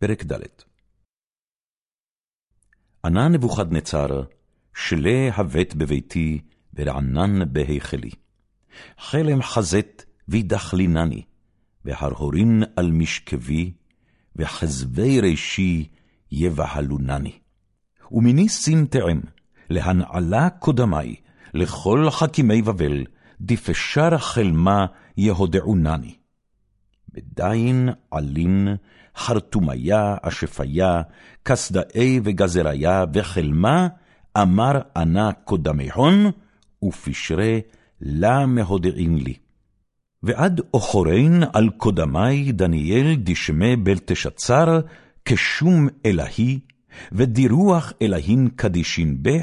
פרק ד' ענה נבוכדנצר, שלה הבט בביתי, ורענן בהיכלי. חלם חזת וידחלינני, והרהורין על משכבי, וחזבי ראשי יבהלונני. ומיני סמטעם, להנעלה קודמי, לכל חכימי בבל, דפשר חלמה יהודעונני. בדין עלין, חרטומיה, אשפיה, כסדאי וגזריה, וחלמה, אמר ענה קודמי הון, ופשרי לה מהודעין לי. ועד אוכורין על קודמי דניאל דשמי בלתשצר, כשום אלהי, ודירוח אלהין קדישין בה,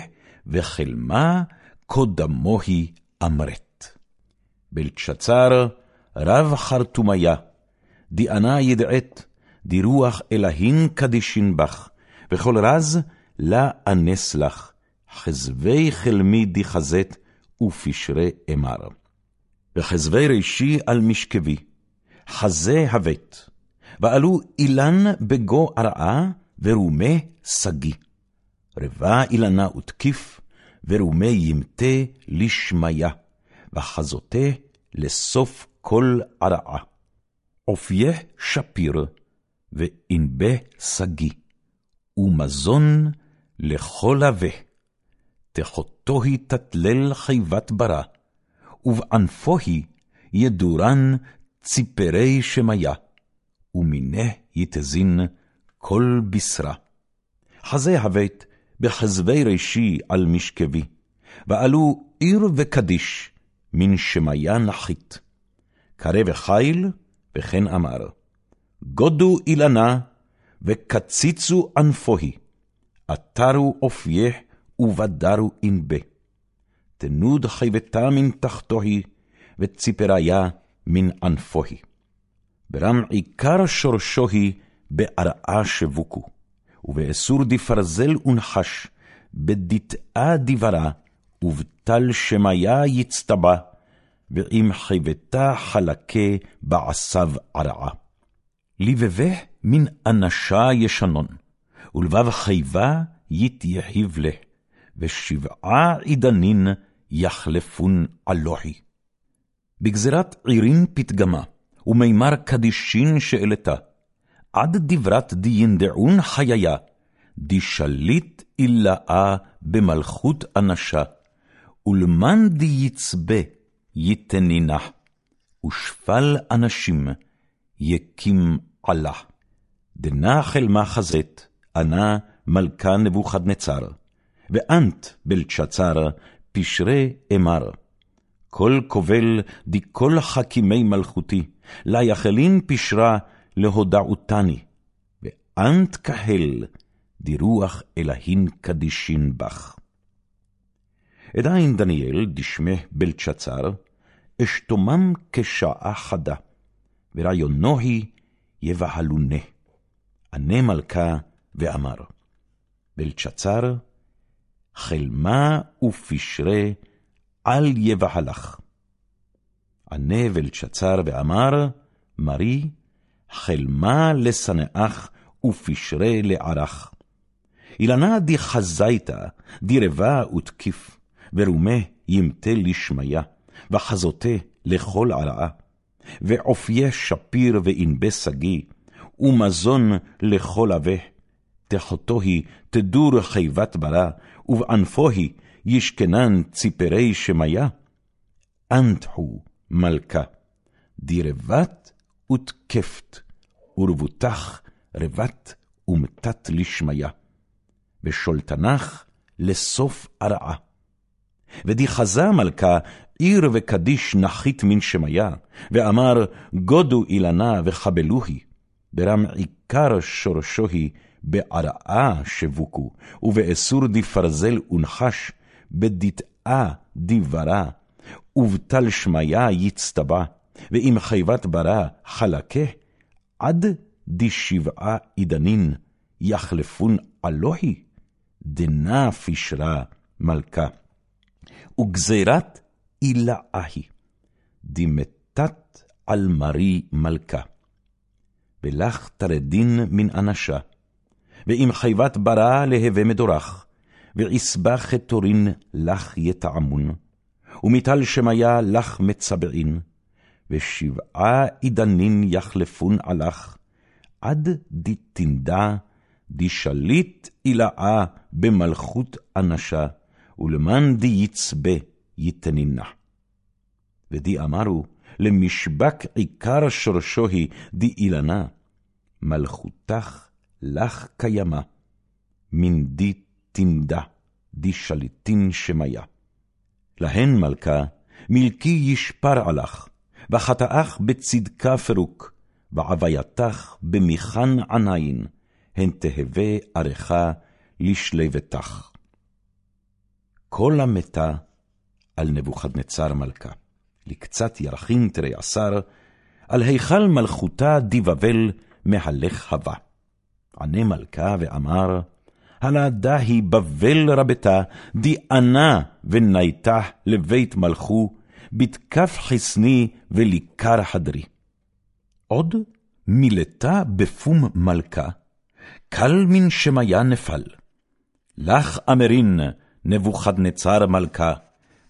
וחלמה קודמוהי אמרת. בלתשצר, רב חרטומיה, דיענה ידעת, דירוח אלהין קדישין בך, וכל רז לה אנס לך, חזבי חלמי דיחזת, ופשרי אמר. וחזבי ראשי על משכבי, חזה הבט, ועלו אילן בגו ארעה, ורומה שגי. רבה אילנה ותקיף, ורומה ימתה לשמיה, וחזותה לסוף כל ערעה. עופיה שפיר, וענבה שגי, ומזון לכל הווה. תחותוהי תתלל חיבת ברא, ובענפוהי ידורן ציפרי שמיה, ומינה יתזין כל בשרה. חזה הבט בחזבי ראשי על משכבי, ועלו עיר וקדיש מן שמיה נחית. קרא וחיל, וכן אמר, גודו אילנה, וקציצו ענפוהי, עטרו אופיה, ובדרו ענבה. תנוד חיבתה מן תחתוהי, וציפריה מן ענפוהי. ברם עיקר שורשוהי בארעה שבוקו, ובאסור דפרזל ונחש, בדתאה דברה, ובטל שמיה יצטבע, ועם חיבתה חלקה בעשב ערעה. לבבה מן אנשה ישנון, ולבב חיבה יתייהיב לה, ושבעה עידנין יחלפון אלוהי. בגזירת עירין פתגמה, ומימר קדישין שאלתה, עד דברת דיינדעון חייה, דשליט אילאה במלכות אנשה, ולמן דיצבה יתנינה, ושפל אנשים יקים עלה. דנה חלמה חזת, ענה מלכה נבוכדנצר, ואנת בלצ'צר, פשרי אמר. כל כובל די כל חכימי מלכותי, לה יחלין פשרה להודעותני, קהל, די רוח אלהין קדישין בך. עדיין דניאל, דשמה בלצ'צר, אשתומם כשעה חדה, ורעיונו היא יבהלונה. ענה מלכה ואמר, בלצ'צר, חלמה ופשרה אל יבהלך. ענה בלצ'צר ואמר, מרי, חלמה לשנאך ופשרה לערך. אילנה דחזייתא, דירבה ותקיף, ורומה ימתה לשמיה, וחזותה לכל ערעה. ועופיה שפיר וענבי שגיא, ומזון לכל עבה. תחתו היא תדור חיבת ברא, ובענפו היא ישכנן ציפרי שמיה. אנתחו מלכה, דירבת ותקפת, ורבותך רבת ומתת לשמיה. ושולטנך לסוף הרעה. ודיחזה מלכה עיר וקדיש נחית מן שמיה, ואמר גודו אילנה וחבלוהי, ברם עיקר שורשוהי בערעה שבוקו, ובאסור דפרזל ונחש, בדתאה דברה, ובטל שמיה יצטבע, ואם חיבת ברא חלקה, עד דשבעה עידנין יחלפון אלוהי, דנה פשרה מלכה. וגזירת אילאה היא, דמתת על מרי מלכה. ולך תרדין מן אנשה. ואם חיבת ברא להווה מדורך, ועשבה חטורין לך יטעמון, ומטל שמיה לך מצבעין, ושבעה עידנין יחלפון עלך, עד דתנדע, דשליט עילאה במלכות אנשה, ולמען דיצבה יתנינה. ודי אמרו, למשבק עיקר שורשו היא דאילנה, מלכותך לך קיימה, מן די תנדה, די שליטין שמיה. להן מלכה, מלכי ישפר עלך, וחטאך בצדקה פרוק, ועווייתך במיכן ענין, הן תהווה עריכה לשלבתך. כל המתה על נבוכדנצר מלכה. לקצת ירחין תרי עשר, על היכל מלכותה דיבבל מהלך הווה. ענה מלכה ואמר, הלא דהי בבל רבתה, דיענה ונייתה לבית מלכו, בתקף חסני וליקר חדרי. עוד מילתה בפום מלכה, קל מן שמיה נפל. לך אמרין, נבוכדנצר מלכה,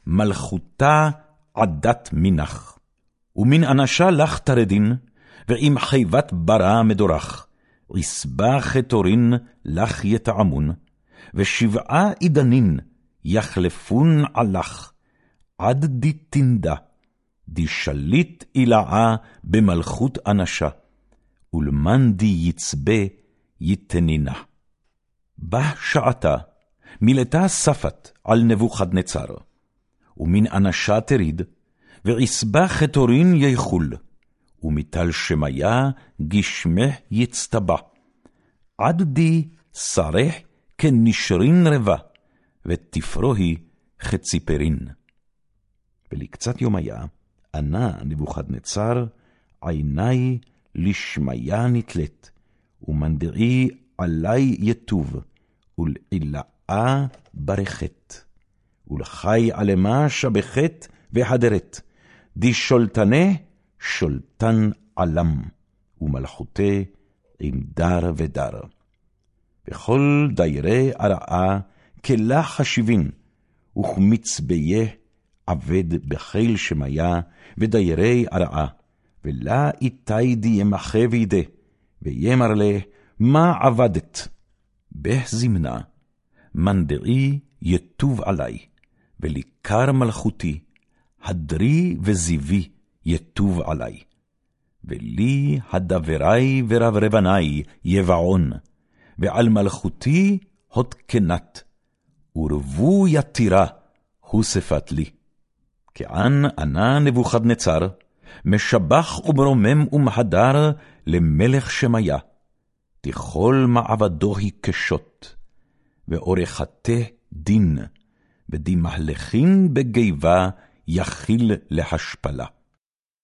מלכותה עדת מנח. ומן אנשה לך תרדין, ועם חיבת ברא מדורך, עשבה חטורין לך יטעמון, ושבעה עידנין יחלפון עלך, עד דתנדה, דשליט עילאה במלכות אנשה, ולמן די יצבה יתנינה. בה שעתה, מילתה ספת על נבוכדנצר, ומן אנשה תריד, ועשבה חטורין יחול, ומטל שמיה גשמה יצטבע, עד די כנשרין רבה, ותפרוהי כציפרין. ולקצת יומיה, ענה נבוכדנצר, עיני לשמיה נתלת, ומנדעי עלי יטוב, ולעילאה ברכת. ולחי עלמה שבחת והדרת, די שולטנה שולטן עלם, ומלכותה עם דר ודר. וכל דיירי הרעה כלה חשיבין, וכמצביה עבד בחיל שמיה, ודיירי הרעה, ולה איתי די ימחה וידה, ויאמר לה, מה עבדת? בהזמנה, מנדעי יטוב עלי, וליקר מלכותי, הדרי וזיבי יטוב עלי. ולי הדברי ורברבני יבעון, ועל מלכותי הותקנת, ורבו יתירה הוספת לי. כען ענה נבוכדנצר, משבח ומרומם ומהדר למלך שמיה, תכל מעבדו היא קשות, ואורכתה דין, ודמהלכין בגיבה יכיל להשפלה.